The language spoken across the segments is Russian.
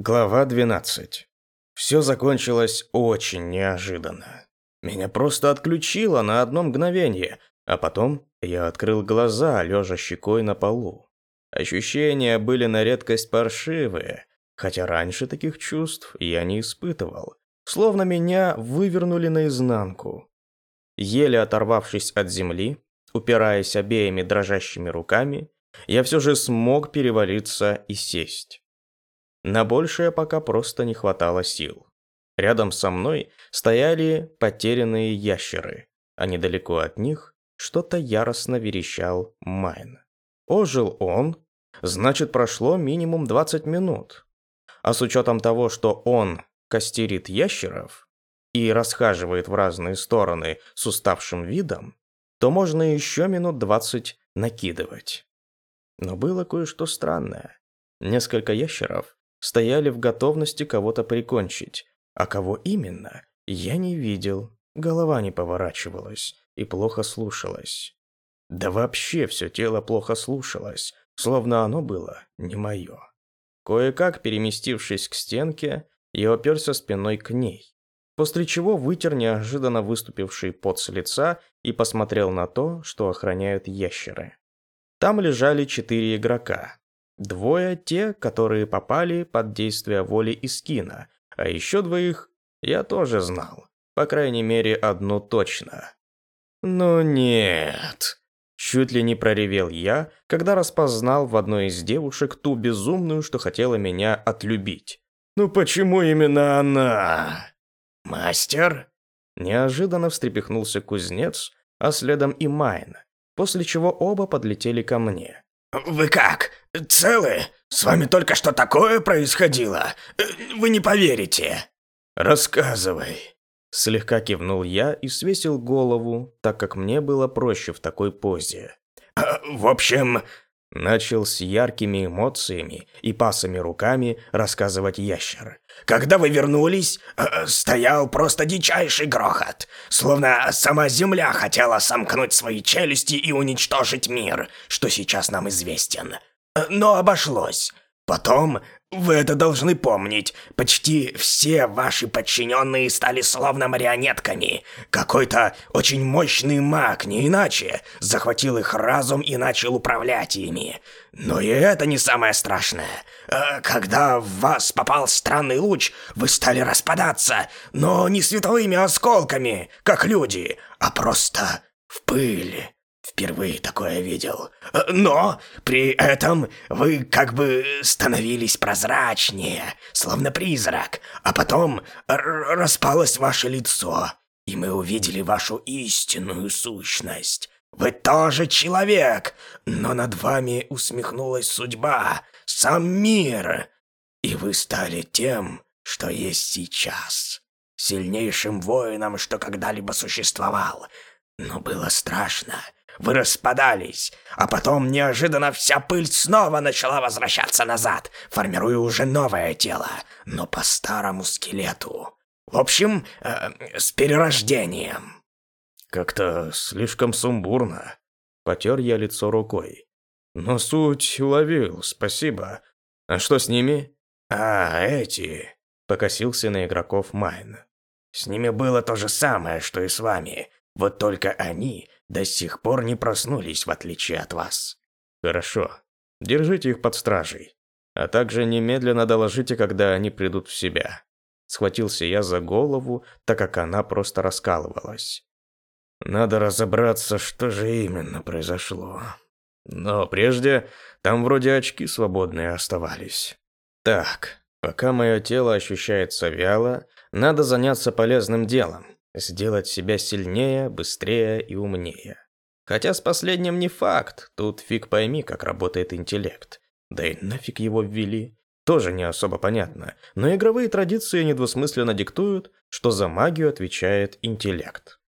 Глава 12. Все закончилось очень неожиданно. Меня просто отключило на одно мгновение, а потом я открыл глаза, лежа щекой на полу. Ощущения были на редкость паршивые, хотя раньше таких чувств я не испытывал, словно меня вывернули наизнанку. Еле оторвавшись от земли, упираясь обеими дрожащими руками, я все же смог перевалиться и сесть. На большее пока просто не хватало сил. Рядом со мной стояли потерянные ящеры, а недалеко от них что-то яростно верещал Майн. Ожил он, значит прошло минимум 20 минут. А с учетом того, что он костерит ящеров и расхаживает в разные стороны с уставшим видом, то можно еще минут 20 накидывать. Но было кое-что странное. Несколько ящеров стояли в готовности кого-то прикончить, а кого именно, я не видел, голова не поворачивалась и плохо слушалась. Да вообще все тело плохо слушалось, словно оно было не мое. Кое-как переместившись к стенке, я оперся спиной к ней, после чего вытер неожиданно выступивший пот с лица и посмотрел на то, что охраняют ящеры. Там лежали четыре игрока, Двое те, которые попали под действие воли Искина, а еще двоих я тоже знал. По крайней мере, одну точно. «Ну нет!» Чуть ли не проревел я, когда распознал в одной из девушек ту безумную, что хотела меня отлюбить. «Ну почему именно она?» «Мастер?» Неожиданно встрепехнулся кузнец, а следом и Майн, после чего оба подлетели ко мне. «Вы как? Целы? С вами только что такое происходило? Вы не поверите!» «Рассказывай!» Слегка кивнул я и свесил голову, так как мне было проще в такой позе. «В общем, Начал с яркими эмоциями и пасами руками рассказывать ящер. «Когда вы вернулись, э, стоял просто дичайший грохот, словно сама Земля хотела сомкнуть свои челюсти и уничтожить мир, что сейчас нам известен. Э, но обошлось. Потом вы это должны помнить. Почти все ваши подчиненные стали словно марионетками. Какой-то очень мощный маг, не иначе, захватил их разум и начал управлять ими. Но и это не самое страшное. Э, когда в вас попал странный луч, вы стали распадаться, но не световыми осколками, как люди, а просто в пыль. Впервые такое видел. Э, но при этом вы как бы становились прозрачнее, словно призрак, а потом распалось ваше лицо, и мы увидели вашу истинную сущность. Вы тоже человек, но над вами усмехнулась судьба, сам мир, и вы стали тем, что есть сейчас, сильнейшим воином, что когда-либо существовал. Но было страшно, вы распадались, а потом неожиданно вся пыль снова начала возвращаться назад, формируя уже новое тело, но по старому скелету. В общем, э, с перерождением. Как-то слишком сумбурно. Потер я лицо рукой. Но суть уловил, спасибо. А что с ними? А, эти... Покосился на игроков Майн. С ними было то же самое, что и с вами. Вот только они до сих пор не проснулись, в отличие от вас. Хорошо. Держите их под стражей. А также немедленно доложите, когда они придут в себя. Схватился я за голову, так как она просто раскалывалась. Надо разобраться, что же именно произошло. Но прежде там вроде очки свободные оставались. Так, пока мое тело ощущается вяло, надо заняться полезным делом сделать себя сильнее, быстрее и умнее. Хотя с последним не факт, тут фиг пойми, как работает интеллект. Да и нафиг его ввели. Тоже не особо понятно, но игровые традиции недвусмысленно диктуют, что за магию отвечает интеллект.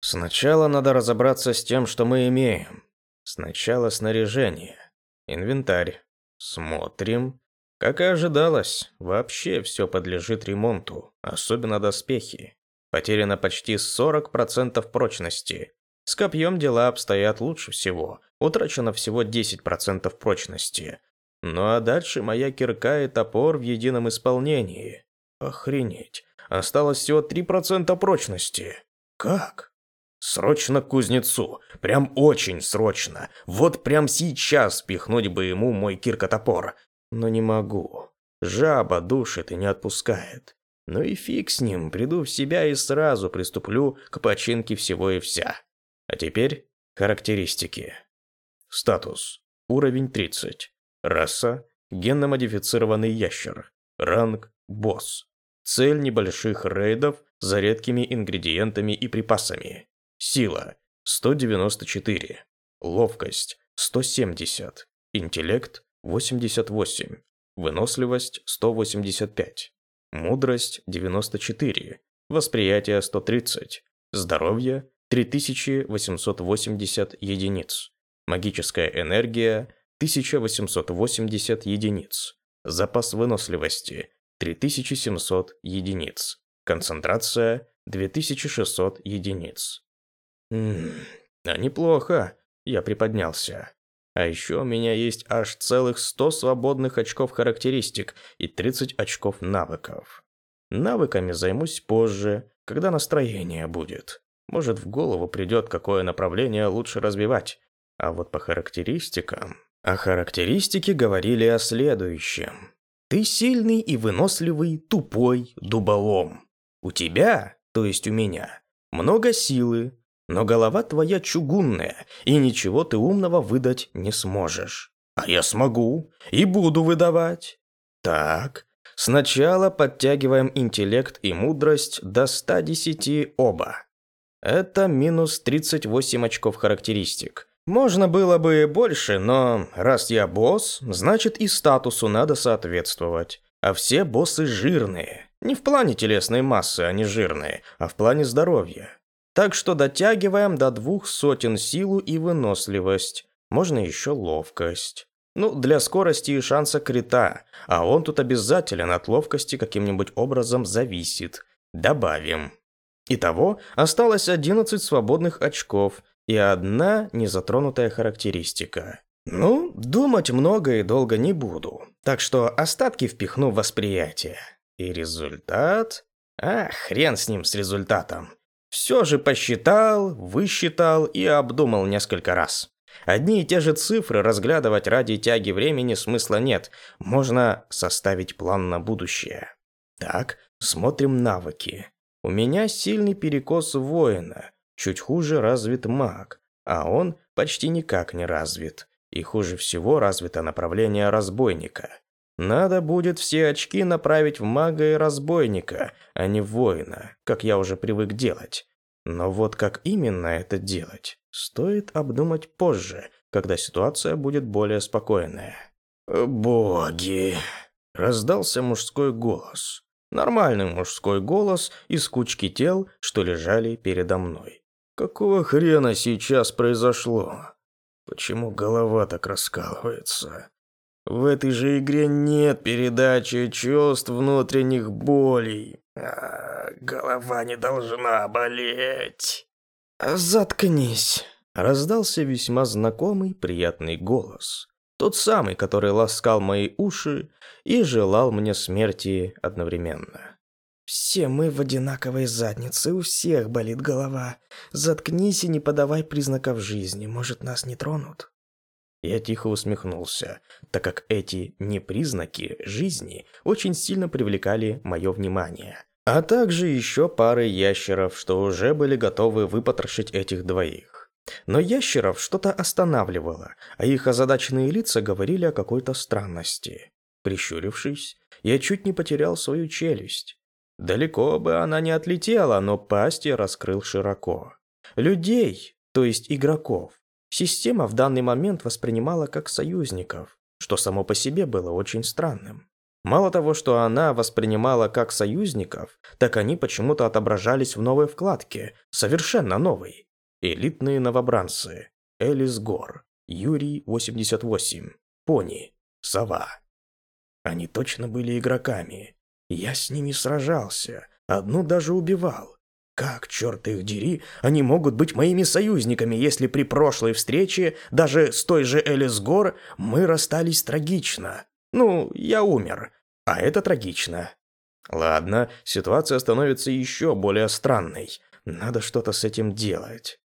Сначала надо разобраться с тем, что мы имеем. Сначала снаряжение. Инвентарь. Смотрим. Как и ожидалось, вообще все подлежит ремонту, особенно доспехи. Потеряно почти 40% прочности. С копьем дела обстоят лучше всего. Утрачено всего 10% прочности. Ну а дальше моя кирка и топор в едином исполнении. Охренеть. Осталось всего 3% прочности. Как? Срочно к кузнецу. Прям очень срочно. Вот прям сейчас пихнуть бы ему мой кирка-топор. Но не могу. Жаба душит и не отпускает. Ну и фиг с ним, приду в себя и сразу приступлю к починке всего и вся. А теперь характеристики. Статус. Уровень 30. Раса – генно-модифицированный ящер. Ранг – босс. Цель небольших рейдов за редкими ингредиентами и припасами. Сила – 194. Ловкость – 170. Интеллект – 88. Выносливость – 185. Мудрость – 94. Восприятие – 130. Здоровье – 3880 единиц. Магическая энергия 1880 единиц. Запас выносливости 3700 единиц. Концентрация 2600 единиц. Ммм, а неплохо. Я приподнялся. А еще у меня есть аж целых 100 свободных очков характеристик и 30 очков навыков. Навыками займусь позже, когда настроение будет. Может, в голову придет, какое направление лучше развивать. А вот по характеристикам... А характеристики говорили о следующем. Ты сильный и выносливый, тупой дуболом. У тебя, то есть у меня, много силы, но голова твоя чугунная, и ничего ты умного выдать не сможешь. А я смогу и буду выдавать. Так, сначала подтягиваем интеллект и мудрость до 110 оба. Это минус 38 очков характеристик. Можно было бы больше, но раз я босс, значит и статусу надо соответствовать. А все боссы жирные. Не в плане телесной массы они жирные, а в плане здоровья. Так что дотягиваем до двух сотен силу и выносливость. Можно еще ловкость. Ну, для скорости и шанса крита, а он тут обязателен от ловкости каким-нибудь образом зависит. Добавим. Итого осталось 11 свободных очков, и одна незатронутая характеристика. Ну, думать много и долго не буду, так что остатки впихну в восприятие. И результат? А, хрен с ним, с результатом. Все же посчитал, высчитал и обдумал несколько раз. Одни и те же цифры разглядывать ради тяги времени смысла нет. Можно составить план на будущее. Так, смотрим навыки. У меня сильный перекос воина. Чуть хуже развит маг, а он почти никак не развит. И хуже всего развито направление разбойника. Надо будет все очки направить в мага и разбойника, а не в воина, как я уже привык делать. Но вот как именно это делать, стоит обдумать позже, когда ситуация будет более спокойная. «Боги!» – раздался мужской голос. Нормальный мужской голос из кучки тел, что лежали передо мной. Какого хрена сейчас произошло? Почему голова так раскалывается? В этой же игре нет передачи чувств внутренних болей. А, голова не должна болеть. Заткнись. Раздался весьма знакомый приятный голос. Тот самый, который ласкал мои уши и желал мне смерти одновременно. Все мы в одинаковой заднице, у всех болит голова. Заткнись и не подавай признаков жизни, может, нас не тронут. Я тихо усмехнулся, так как эти непризнаки жизни очень сильно привлекали мое внимание. А также еще пары ящеров, что уже были готовы выпотрошить этих двоих. Но ящеров что-то останавливало, а их озадаченные лица говорили о какой-то странности. Прищурившись, я чуть не потерял свою челюсть. Далеко бы она не отлетела, но пасть я раскрыл широко. Людей, то есть игроков, система в данный момент воспринимала как союзников, что само по себе было очень странным. Мало того, что она воспринимала как союзников, так они почему-то отображались в новой вкладке, совершенно новой. Элитные новобранцы. Элис Гор. Юрий 88. Пони. Сова. Они точно были игроками. Я с ними сражался, одну даже убивал. Как, черт их дери, они могут быть моими союзниками, если при прошлой встрече, даже с той же Элис Гор, мы расстались трагично? Ну, я умер, а это трагично. Ладно, ситуация становится еще более странной. Надо что-то с этим делать.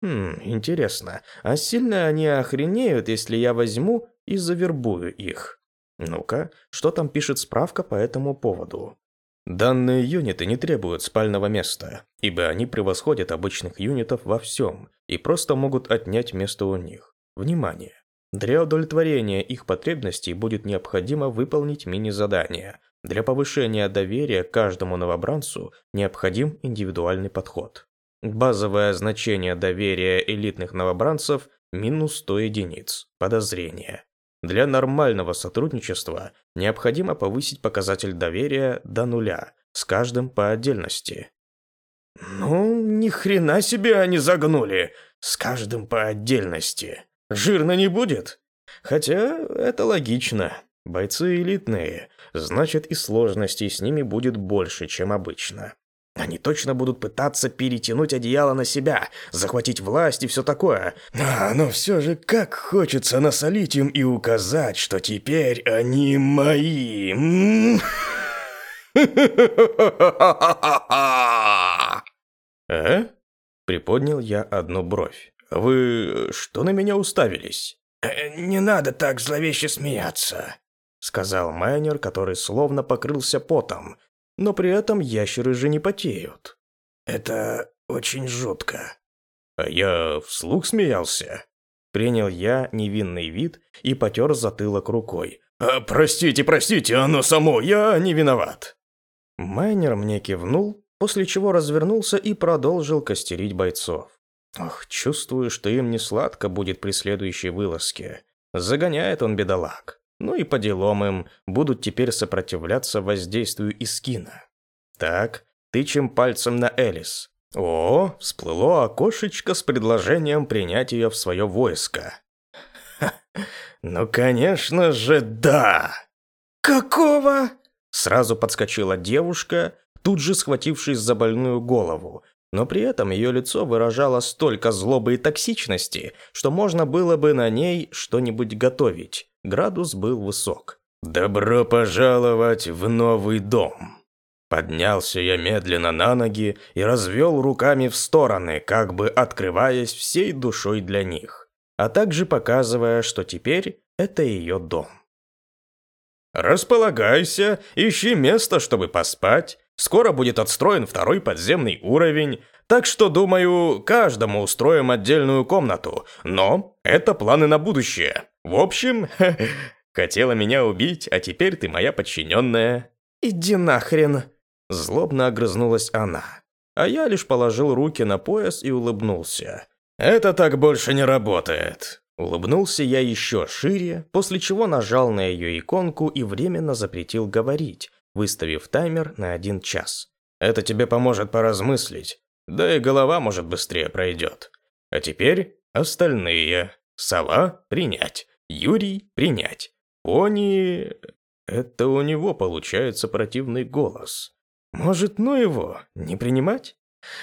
Хм, интересно, а сильно они охренеют, если я возьму и завербую их? Ну-ка, что там пишет справка по этому поводу? Данные юниты не требуют спального места, ибо они превосходят обычных юнитов во всем и просто могут отнять место у них. Внимание! Для удовлетворения их потребностей будет необходимо выполнить мини-задание. Для повышения доверия каждому новобранцу необходим индивидуальный подход. Базовое значение доверия элитных новобранцев – минус 100 единиц. Подозрение. Для нормального сотрудничества необходимо повысить показатель доверия до нуля, с каждым по отдельности. Ну, ни хрена себе они загнули, с каждым по отдельности. Жирно не будет? Хотя это логично. Бойцы элитные, значит и сложностей с ними будет больше, чем обычно. Они точно будут пытаться перетянуть одеяло на себя, захватить власть и все такое. А, но все же как хочется насолить им и указать, что теперь они мои. «А?» – приподнял я одну бровь. «Вы что на меня уставились?» «Э, «Не надо так зловеще смеяться», – сказал майнер, который словно покрылся потом, но при этом ящеры же не потеют. Это очень жутко. А я вслух смеялся. Принял я невинный вид и потер затылок рукой. «А, «Простите, простите, оно само, я не виноват». Майнер мне кивнул, после чего развернулся и продолжил костерить бойцов. Ох, чувствую, что им не сладко будет при следующей вылазке. Загоняет он бедолаг. Ну и по делам им будут теперь сопротивляться воздействию Искина. Так, тычем пальцем на Элис. О, всплыло окошечко с предложением принять ее в свое войско. Ха, ну, конечно же, да! Какого? Сразу подскочила девушка, тут же схватившись за больную голову, но при этом ее лицо выражало столько злобы и токсичности, что можно было бы на ней что-нибудь готовить. Градус был высок. «Добро пожаловать в новый дом!» Поднялся я медленно на ноги и развел руками в стороны, как бы открываясь всей душой для них, а также показывая, что теперь это ее дом. «Располагайся, ищи место, чтобы поспать. Скоро будет отстроен второй подземный уровень, так что, думаю, каждому устроим отдельную комнату, но это планы на будущее. В общем, хотела меня убить, а теперь ты моя подчиненная. Иди нахрен. Злобно огрызнулась она. А я лишь положил руки на пояс и улыбнулся. Это так больше не работает. Улыбнулся я еще шире, после чего нажал на ее иконку и временно запретил говорить, выставив таймер на один час. Это тебе поможет поразмыслить, да и голова, может, быстрее пройдет. А теперь остальные. Сова – принять. Юрий – принять. Пони... Это у него получается противный голос. Может, ну его, не принимать?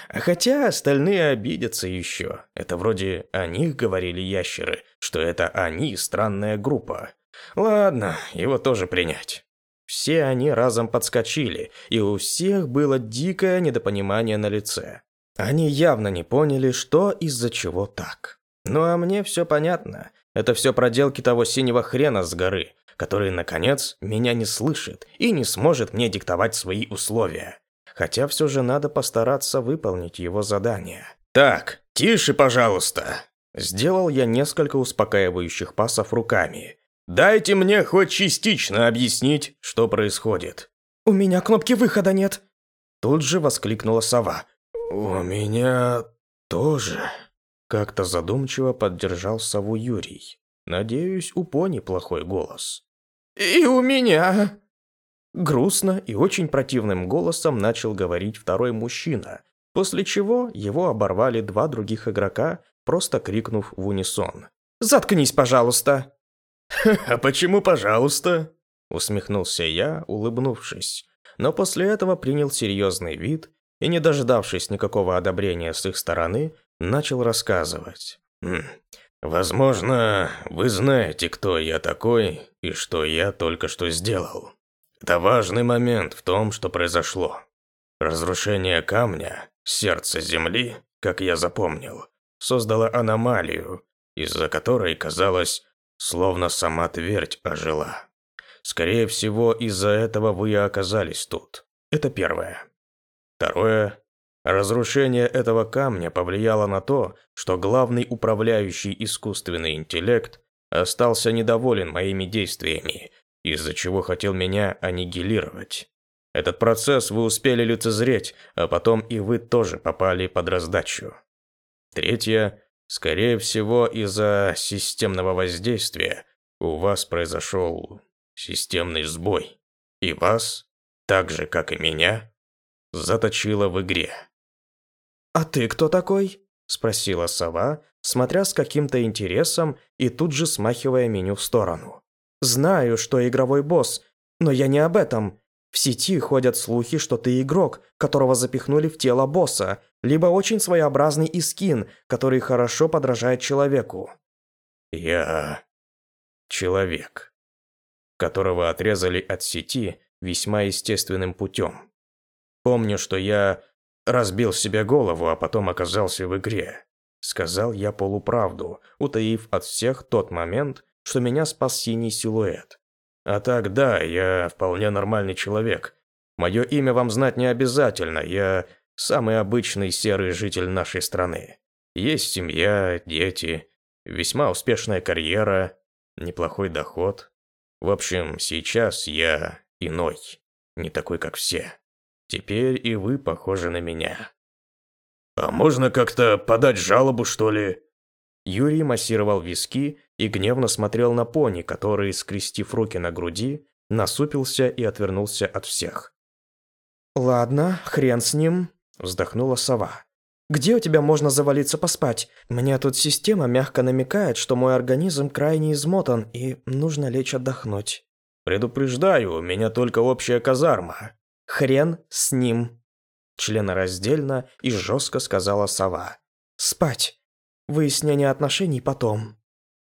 А хотя остальные обидятся еще. Это вроде о них говорили ящеры, что это они странная группа. Ладно, его тоже принять. Все они разом подскочили, и у всех было дикое недопонимание на лице. Они явно не поняли, что из-за чего так. Ну а мне все понятно. Это все проделки того синего хрена с горы, который, наконец, меня не слышит и не сможет мне диктовать свои условия. Хотя все же надо постараться выполнить его задание. «Так, тише, пожалуйста!» Сделал я несколько успокаивающих пасов руками. «Дайте мне хоть частично объяснить, что происходит». «У меня кнопки выхода нет!» Тут же воскликнула сова. «У меня тоже...» Как-то задумчиво поддержал сову Юрий. Надеюсь, у пони плохой голос. «И у меня!» Грустно и очень противным голосом начал говорить второй мужчина, после чего его оборвали два других игрока, просто крикнув в унисон. «Заткнись, пожалуйста!» «А почему «пожалуйста»?» Усмехнулся я, улыбнувшись, но после этого принял серьезный вид и, не дождавшись никакого одобрения с их стороны, начал рассказывать. «Хм, «Возможно, вы знаете, кто я такой и что я только что сделал. Это важный момент в том, что произошло. Разрушение камня, сердце Земли, как я запомнил, создало аномалию, из-за которой, казалось, словно сама твердь ожила. Скорее всего, из-за этого вы и оказались тут. Это первое. Второе. Разрушение этого камня повлияло на то, что главный управляющий искусственный интеллект остался недоволен моими действиями, из-за чего хотел меня аннигилировать. Этот процесс вы успели лицезреть, а потом и вы тоже попали под раздачу. Третье. Скорее всего, из-за системного воздействия у вас произошел системный сбой. И вас, так же как и меня, заточило в игре. «А ты кто такой?» – спросила сова, смотря с каким-то интересом и тут же смахивая меню в сторону. «Знаю, что игровой босс, но я не об этом. В сети ходят слухи, что ты игрок, которого запихнули в тело босса, либо очень своеобразный искин, который хорошо подражает человеку». «Я... человек, которого отрезали от сети весьма естественным путем. Помню, что я разбил себе голову, а потом оказался в игре. Сказал я полуправду, утаив от всех тот момент, что меня спас синий силуэт. А так, да, я вполне нормальный человек. Мое имя вам знать не обязательно, я самый обычный серый житель нашей страны. Есть семья, дети, весьма успешная карьера, неплохой доход. В общем, сейчас я иной, не такой, как все. Теперь и вы похожи на меня. А можно как-то подать жалобу, что ли? Юрий массировал виски и гневно смотрел на пони, который, скрестив руки на груди, насупился и отвернулся от всех. «Ладно, хрен с ним», – вздохнула сова. «Где у тебя можно завалиться поспать? Мне тут система мягко намекает, что мой организм крайне измотан и нужно лечь отдохнуть». «Предупреждаю, у меня только общая казарма. «Хрен с ним!» Членораздельно и жестко сказала сова. «Спать! Выяснение отношений потом».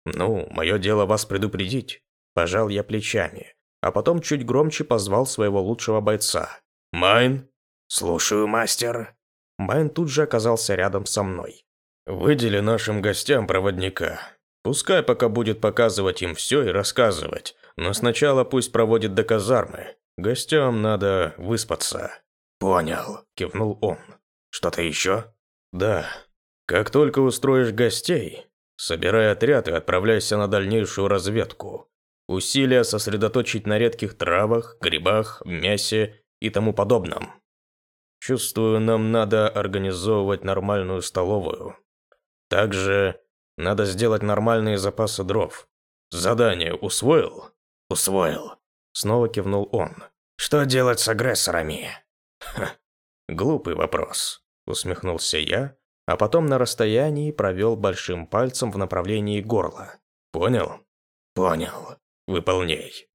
«Ну, мое дело вас предупредить», – пожал я плечами, а потом чуть громче позвал своего лучшего бойца. «Майн?» «Слушаю, мастер». Майн тут же оказался рядом со мной. «Выдели нашим гостям проводника. Пускай пока будет показывать им все и рассказывать, но сначала пусть проводит до казармы. Гостям надо выспаться. Понял, кивнул он. Что-то еще? Да. Как только устроишь гостей, собирай отряд и отправляйся на дальнейшую разведку. Усилия сосредоточить на редких травах, грибах, мясе и тому подобном. Чувствую, нам надо организовывать нормальную столовую. Также надо сделать нормальные запасы дров. Задание усвоил? Усвоил. Снова кивнул он. «Что делать с агрессорами?» «Ха, глупый вопрос», – усмехнулся я, а потом на расстоянии провел большим пальцем в направлении горла. «Понял?» «Понял. Выполняй».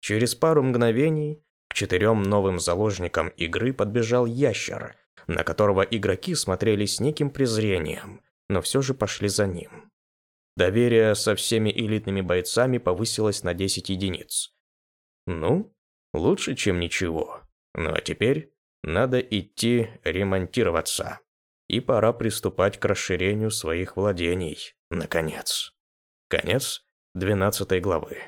Через пару мгновений к четырем новым заложникам игры подбежал ящер, на которого игроки смотрели с неким презрением, но все же пошли за ним. Доверие со всеми элитными бойцами повысилось на 10 единиц. Ну, лучше, чем ничего. Ну а теперь надо идти ремонтироваться. И пора приступать к расширению своих владений, наконец. Конец 12 главы.